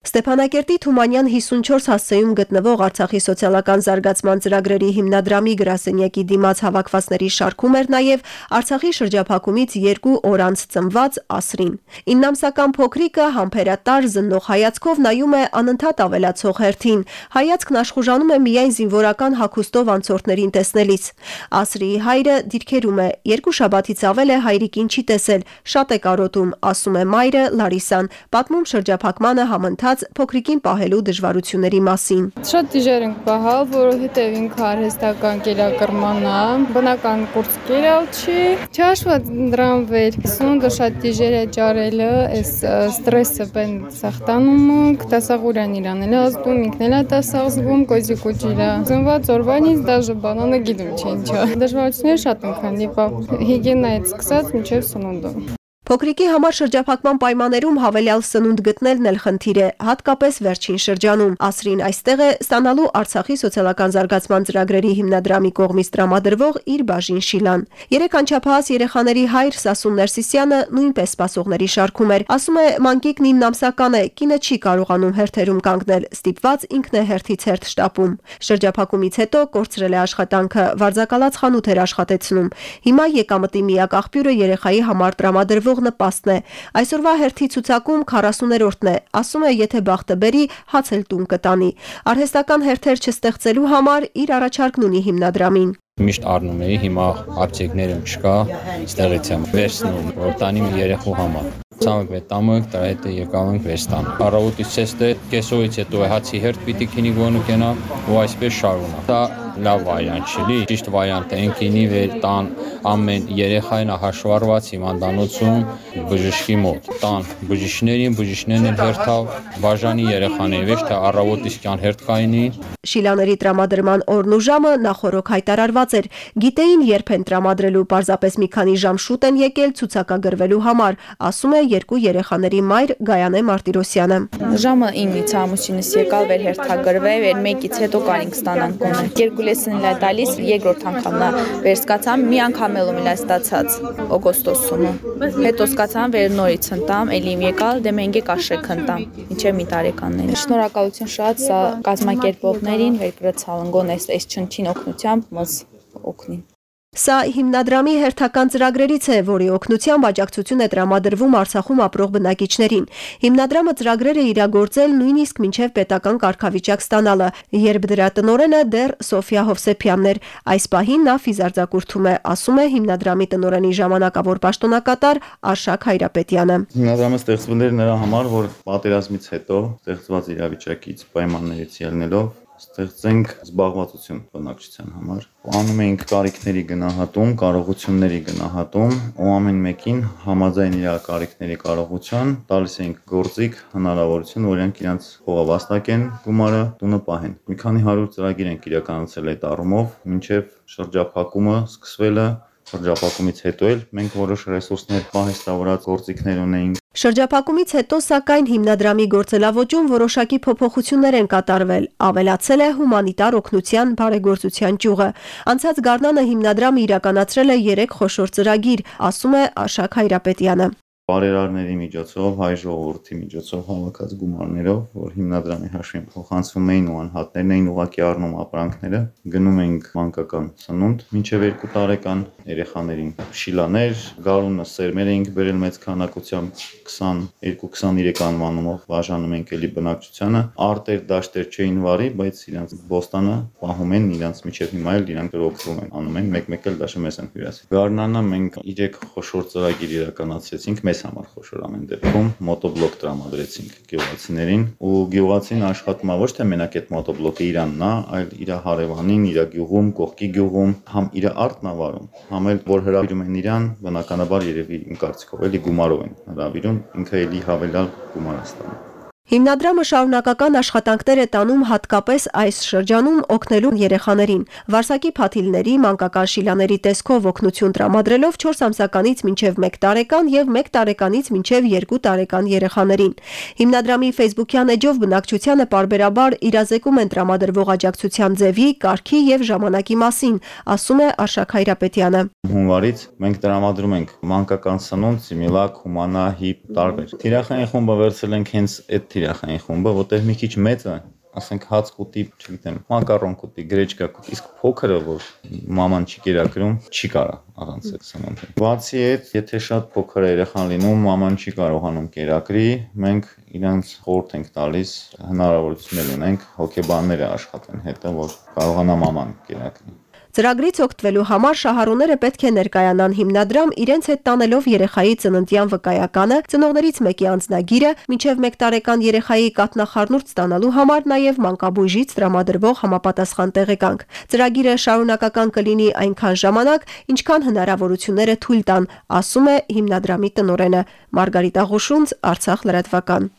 Ստեփանակերտի Թումանյան 54 հասցեում գտնվող Արցախի սոցիալական զարգացման ծրագրերի հիմնադրամի գրասենյակի դիմաց հավաքվածների շարքում էր նաև Արցախի շրջափակումից երկու օր անց ծնված Ասրին։ 9-ամսական փոքրիկը համբերատար զննող հայացքով նայում է անընդհատ ավելացող հերթին։ Հայացքն աշխուժանում է միայն զինվորական հագուստով անցորդներին տեսնելիս։ Ասրիի հայրը դիրքերում է, երկու շաբաթից ավել է հայրիկին չի տեսել, շատ է կարոտում, ասում է մայրը Լարիսան, պատմում շրջափակմանը համընթաց ասաց փոքրիկին պահելու դժվարությունների մասին։ Շատ դիժեր ենք պահալ, որովհետև ինքը արհեստական կերակրման է, բնական կուրս կերալ չի։ Չհաշված դրան վեր, սնունդը շատ դիժեր է ջարելը, այս ստրեսը բեն սախտանումը, կտասաղուրան իրան էլ ազդում, ինքն էլ է տասաղզվում, կոզի կոջիրա։ Ծնված օրվանից դաժե բանանը գիտում չի ինչա։ Դժվարություններ շատ են քանդիպա։ Հիգիենայից սկսած մինչև սնունդը։ Փոքրիկի համար շրջափակման պայմաններում հավելյալ սնունդ գտնելն էլ խնդիր է, հատկապես վերջին շրջանում։ Ասրին այստեղ է ստանալու Արցախի սոցիալական զարգացման ծրագրերի հիմնադրամի կողմից տրամադրվող իր բաժին շիլան։ Երեք անչափահաս երեխաների հայր Սասուն Ներսիսյանը նույնպես սպասողների շարքում էր։ Ասում է, մանկիկն 9-ամսական է, կինը չի կարողանում հերթերում կանգնել, ստիպված ինքն է հերթից հերթ շտապում։ Շրջափակումից հետո կորցրել է աշխատանքը, վարձակալած խանութ էր աշխատեցնում։ Հիմա եկամտի միակ աղբյուրը երեխայի համար տրամադրվող տրվող նպաստն է։ Այսօրվա հերթի ցուցակում 40-րդն է։ Ասում է, եթե բախտը բերի, հաց էլ տուն կտանի։ Արհեստական հերթեր չստեղծելու համար իր առաջարկն ունի հիմնադրամին միշտ առնում էի, հիմա արձեկներում չկա, ստեղից եմ վերցնում, որ տանի մի երեխու համար։ Ցամաք վե տամոք դա հետը եկավ ենք վերստան։ Առավոտից ցեստը կեսօրից հետո հացի հերթ պիտի քինի գոնու կենա ու այսպես շարունակ։ Դա լավ վարիանտ չի, ճիշտ վարիանտ է, ինքինի վեր տան ամեն երեխային հաշվառված հիվանդանոցում բժշկի մոտ։ Տան բժիշկներին, բժիշկներն են հերթավ, բաժանի երեխաների վեր թե առավոտից կյան հերթ կայնի։ Շիլաների տրամադրման օրն ու ժամը նախորոք հայտարարված էր։ Գիտեին երբ են տրամադրելու, պարզապես մի քանի ժամ շուտ են եկել ցուցակագրվելու համար, ասում է երկու երեխաների մայր Գայանե Մարտիրոսյանը։ Ժամը 9-ից ամուսինս եկալ վեր հերթագրվել, վեր 1-ից հետո կարինք ստանանք կոմը։ Երկու լեսին լա տալիս երկրորդ անգամն է վերսկացամ մի անգամ անգամ էլ ու ստացած օգոստոսում։ Հետո սկացան վեր նորից ընտամ, էլի իմ եկալ, դե մենք եք աշեք ընտամ, ինչե մի տարեկաններ։ Շնորհակալություն շատ սա կազմակերպողներին, վեր գրեցալ ընկոն այս այս չնչին օգնությամբ մս օգնին։ Սա հիմնադրամի հերթական ծրագրերից է, որի օգնությամբ աջակցություն է տրամադրվում Արցախում ապրող բնակիչներին։ Հիմնադրամը ծրագրեր է իրագործել նույնիսկ մինչև պետական կարգավիճակ ստանալը, երբ դրա տնօրենը դեռ Սոֆիա Հովսեփյանն էր։ Այս պահին նա ֆիզարձակուրդում է, ասում է հիմնադրամի տնօրենի ժամանակավոր պաշտոնակատար Արշակ Հայրապետյանը։ Հիմնադրամը ստեղծվել էր նրա համար, որ պատերազմից հետո ստեղծված իրավիճակից պայմաններից ելնելով ստեղծենք զբաղվածություն բնակչության համար։ Անում էինք կարիքների գնահատում, կարողությունների գնահատում ու ամեն մեկին համաձայն իր կարիքների կարողության տալիս էինք գործիք, հնարավորություն, որ իրենք իրենց փողը վաստակեն, գումարը տունը պահեն։ Մի քանի 100 ծրագիր ենք իրականացրել այդ առումով, մինչև շրջափակումը սկսվելը շրջափակումից հետո էլ մենք որոշ ռեսուրսներ պահեստավորած գործիքներ ունեինք Շրջափակումից հետո սակայն հիմնադրամի գործելավոճում որոշակի փոփոխություններ են կատարվել, ավելացել է հումանիտար օգնության բարեգործության ճյուղը։ Անցած գարնանը հիմնադրամը իրականացրել է 3 խոշոր ծրագիր, ասում է Աշակ Հայրապետյանը բարերարների միջոցով, հայ ժողովրդի միջոցով հավաքած գումարներով, որ հիմնադրամի հաշվին փոխանցվում էին ու անհատներն էին ուղակի առնում ապրանքները, գնում էինք մանկական սնունդ, մինչև 2 տարեկան երեխաներին շիլաներ, գարունը սերմեր էինք բերել մեծ քանակությամբ 22-23 անվանումով բաժանում ենք էլի բնակչությանը, արտեր դաշտեր չէին վարի, բայց իրանց բոստանը պահում են իրանց միջև հիմա էլ իրանք օգտվում են, անում են մեկ-մեկ էլ դաշը մեզ են հյուրասի։ Գարնանը մենք 3 խոշոր ծրագիր իրականացրեցինք մեզ համար խոշոր ամեն դեպքում մոտոբլոկ տրամադրեցինք գյուղացիներին ու գյուղացին աշխատում է ոչ թե մենակ այդ մոտոբլոկը իրանն է, այլ իր հարևանին, իր գյուղում, կողքի գյուղում, համ իր արտն է վարում, համ էլ որ հրավիրում են իրան, բնականաբար երևի իմ կարծիքով էլի գումարով են հրավիրում, ինքը էլի հավելյալ գումար է ստանում։ Հիմնադրամը շարունակական աշխատանքներ է տանում հատկապես այս շրջանում օգնելու երեխաներին։ Վարսակի փաթիլների, մանկական շիլաների տեսքով օգնություն տրամադրելով 4 ամսականից մինչև 1 տարեկան եւ 1 տարեկանից մինչև 2 տարեկան երեխաներին։ Հիմնադրամի Facebook-յան էջով բնակչությանը parberabar իրազեկում են տրամադրվող աջակցության ձևի, կարգի եւ ժամանակի մասին, ասում է Արշակ Հայրապետյանը։ Հունվարից մենք տրամադրում ենք մանկական սնունդ, սիմիլակ, հումանա, հիպ տարբեր։ Թիրախային խումբը վերցել ենք հենց այդ երեխային խումբը, որտեղ մի քիչ մեծը ասենք հաց կուտի, չգիտեմ, մակարոն կուտի, գրեչկա կուտի, իսկ փոքրը, որ մաման չի կերակրում, չի կարա առանց այդ սնունդի։ Բացի այդ, եթե շատ փոքր երեխան լինում, մաման չի կարողանում կերակրի, մենք իրանց խորհուրդ ենք տալիս, հնարավորություն ունենք հոգեբանները աշխատեն հետը, որ կարողանա մաման կերակրի։ Ծրագրից օգտվելու համար շահառուները պետք է ներկայանան հիմնադրամ իրենց հետ տանելով երեխայի ծննդյան վկայականը, ծնողներից մեկի անձնագիրը, մինչև 1 տարեկան երեխայի կաթնախառնուրդ ստանալու համար նաև մանկաբույժից տրամադրվող համապատասխան տեղեկանք։ Ծրագիրը շարունակական կլինի այնքան ժամանակ, ինչքան հնարավորությունները թույլ տան, ասում է հիմնադրամի տնօրենը Մարգարիտ Աղուշունց, Արցախ լրատվական։